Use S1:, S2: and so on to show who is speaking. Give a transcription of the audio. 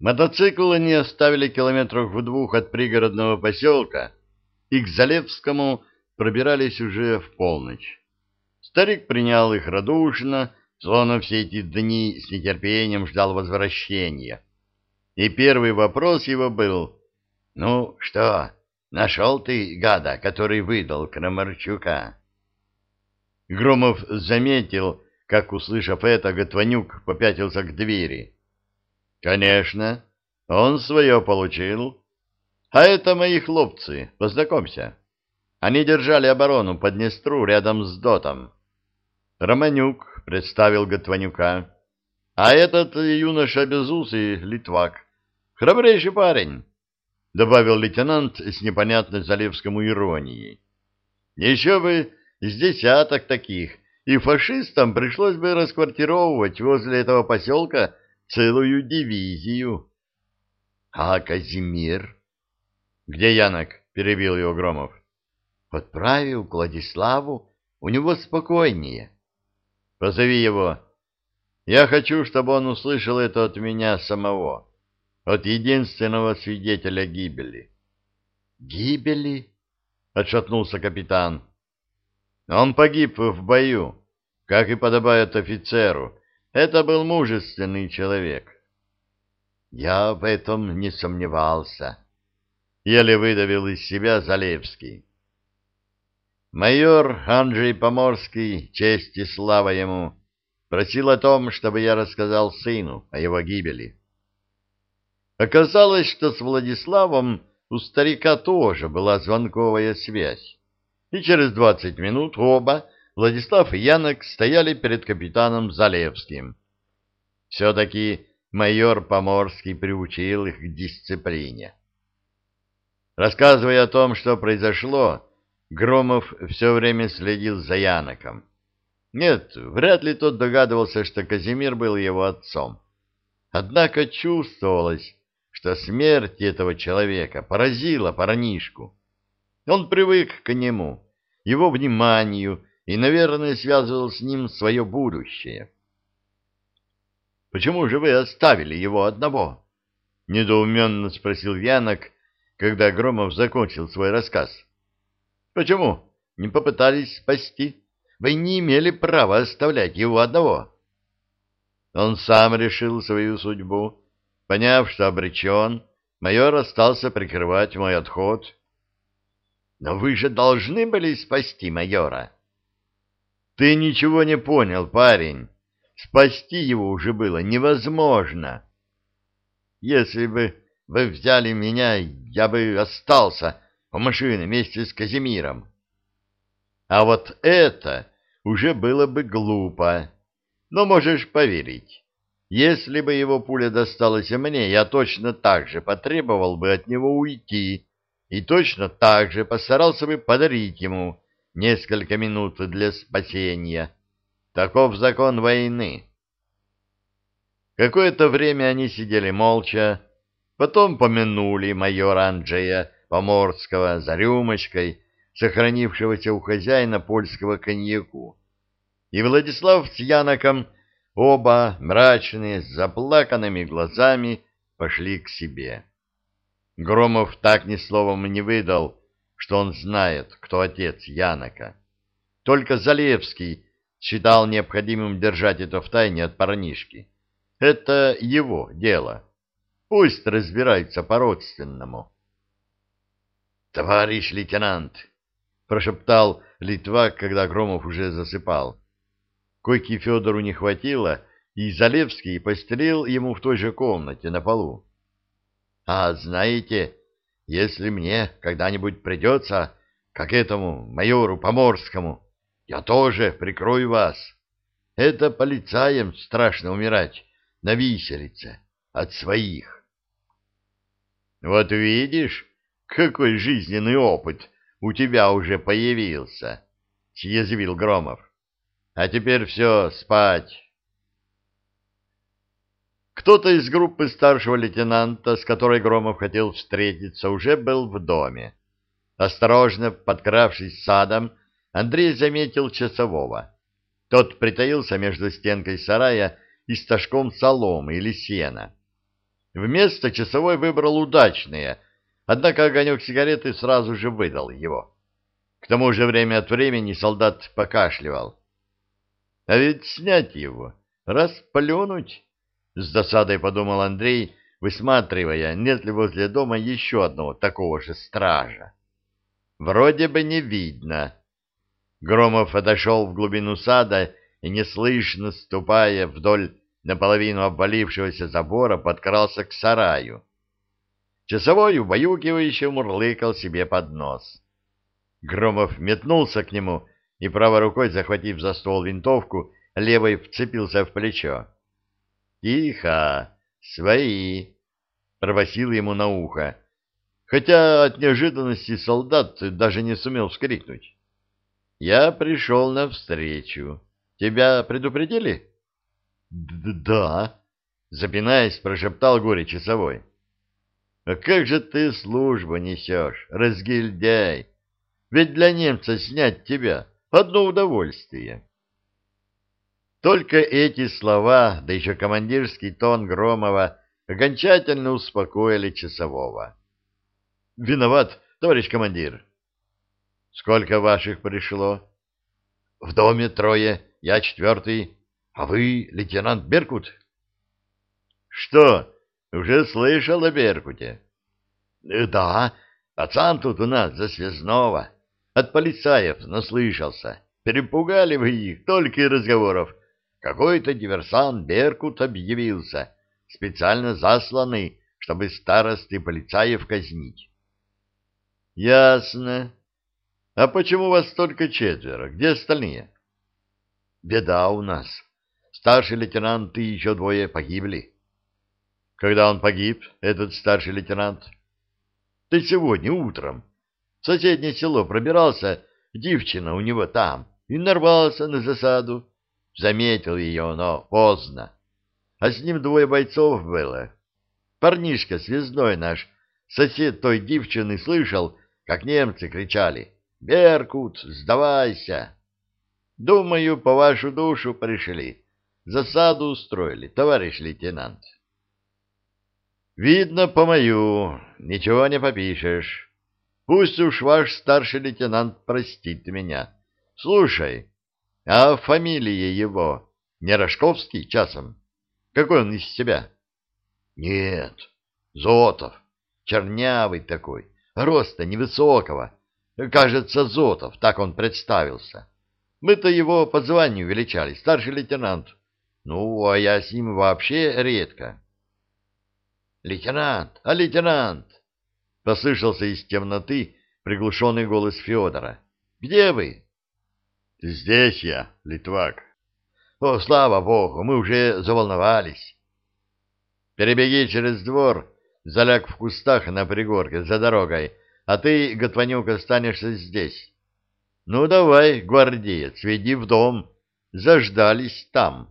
S1: Мотоцикл они оставили километрах в двух от пригородного поселка, и к Залевскому пробирались уже в полночь. Старик принял их радушно, словно все эти дни с нетерпением ждал возвращения. И первый вопрос его был, «Ну что, нашел ты гада, который выдал Крамарчука?» Громов заметил, как, услышав это, Готванюк попятился к двери. «Конечно, он свое получил. А это мои хлопцы, познакомься. Они держали оборону под Днестру рядом с Дотом. Романюк представил Готванюка. А этот юноша безусый Литвак. Храбрейший парень, — добавил лейтенант с непонятной Залевскому иронией. Еще бы с десяток таких, и фашистам пришлось бы расквартировывать возле этого поселка целую дивизию. — А Казимир? — Где Янок? — перебил его Громов. — Отправил к Владиславу, у него спокойнее. — Позови его. Я хочу, чтобы он услышал это от меня самого, от единственного свидетеля гибели. — Гибели? — отшатнулся капитан. — Он погиб в бою, как и подобает офицеру. Это был мужественный человек. — Я в этом не сомневался. Еле выдавил из себя Залевский. Майор Анджей Поморский, честь и слава ему, просил о том, чтобы я рассказал сыну о его гибели. Оказалось, что с Владиславом у старика тоже была звонковая связь, и через двадцать минут оба, Владислав и Янок, стояли перед капитаном Залевским. Все-таки майор Поморский приучил их к дисциплине. Рассказывая о том, что произошло, Громов все время следил за Яноком. Нет, вряд ли тот догадывался, что Казимир был его отцом. Однако чувствовалось, что смерть этого человека поразила парнишку. Он привык к нему, его вниманию и, наверное, связывал с ним свое будущее. «Почему же вы оставили его одного?» — недоуменно спросил Янок, когда Громов закончил свой рассказ. Почему? Не попытались спасти? Вы не имели права оставлять его одного. Он сам решил свою судьбу. Поняв, что обречен, майор остался прикрывать мой отход. Но вы же должны были спасти майора. Ты ничего не понял, парень. Спасти его уже было невозможно. Если бы вы взяли меня, я бы остался, по машине вместе с Казимиром. А вот это уже было бы глупо. Но можешь поверить, если бы его пуля досталась мне, я точно так же потребовал бы от него уйти и точно так же постарался бы подарить ему несколько минут для спасения. Таков закон войны. Какое-то время они сидели молча, потом помянули майора Анджея, Поморского за рюмочкой, сохранившегося у хозяина польского коньяку. И Владислав с Яноком, оба мрачные, с заплаканными глазами, пошли к себе. Громов так ни словом не выдал, что он знает, кто отец Янока. Только Залевский считал необходимым держать это в тайне от парнишки. Это его дело. Пусть разбирается по-родственному. «Товарищ лейтенант!» — прошептал Литвак, когда Громов уже засыпал. Койки Федору не хватило, и Залевский постелил ему в той же комнате на полу. «А знаете, если мне когда-нибудь придется, как этому майору Поморскому, я тоже прикрою вас. Это полицаям страшно умирать на виселице от своих». «Вот видишь...» Какой жизненный опыт у тебя уже появился, — съязвил Громов. А теперь все, спать. Кто-то из группы старшего лейтенанта, с которой Громов хотел встретиться, уже был в доме. Осторожно подкравшись садом, Андрей заметил часового. Тот притаился между стенкой сарая и стажком соломы или сена. Вместо часовой выбрал удачное, однако огонек сигареты сразу же выдал его. К тому же время от времени солдат покашливал. А ведь снять его, раз плюнуть, с досадой подумал Андрей, высматривая, нет ли возле дома еще одного такого же стража. Вроде бы не видно. Громов отошел в глубину сада и, неслышно ступая вдоль наполовину обвалившегося забора, подкрался к сараю. Часовой убаюкивающе мурлыкал себе под нос. Громов метнулся к нему и, правой рукой захватив за ствол винтовку, левой вцепился в плечо. «Тихо! Свои!» — пробасил ему на ухо, хотя от неожиданности солдат даже не сумел вскрикнуть. «Я пришел навстречу. Тебя предупредили?» «Да», — запинаясь, прошептал горе-часовой. «А как же ты службу несешь, разгильдяй? Ведь для немца снять тебя — одно удовольствие». Только эти слова, да еще командирский тон Громова, окончательно успокоили часового. «Виноват, товарищ командир». «Сколько ваших пришло?» «В доме трое, я четвертый, а вы лейтенант Беркут?» «Что, уже слышал о Беркуте?» «Да, пацан тут у нас за связного. От полицаев наслышался. Перепугали вы их, только и разговоров. Какой-то диверсант Беркут объявился, специально засланный, чтобы старосты полицаев казнить. — Ясно. А почему вас только четверо? Где остальные? — Беда у нас. Старший лейтенант и еще двое погибли. — Когда он погиб, этот старший лейтенант? — Ты сегодня утром. В соседнее село пробирался, девчина у него там, и нарвался на засаду. Заметил ее, но поздно. А с ним двое бойцов было. Парнишка, связной наш, сосед той девчины, слышал, как немцы кричали «Беркут, сдавайся!» Думаю, по вашу душу пришли. Засаду устроили, товарищ лейтенант. Видно, по мою, ничего не попишешь. Пусть уж ваш старший лейтенант простит меня. Слушай, а фамилия его не Рожковский часом? Какой он из себя? Нет, Зотов, чернявый такой, роста невысокого. Кажется, Зотов, так он представился. Мы-то его по званию величали, старший лейтенант. Ну, а я с ним вообще редко. «Лейтенант! А лейтенант!» — послышался из темноты приглушенный голос Федора. «Где вы?» Здесь я, Литвак. О, слава богу, мы уже заволновались. Перебеги через двор, заляг в кустах на пригорке за дорогой, а ты, Готванюк, останешься здесь. Ну, давай, гвардеец, веди в дом. Заждались там.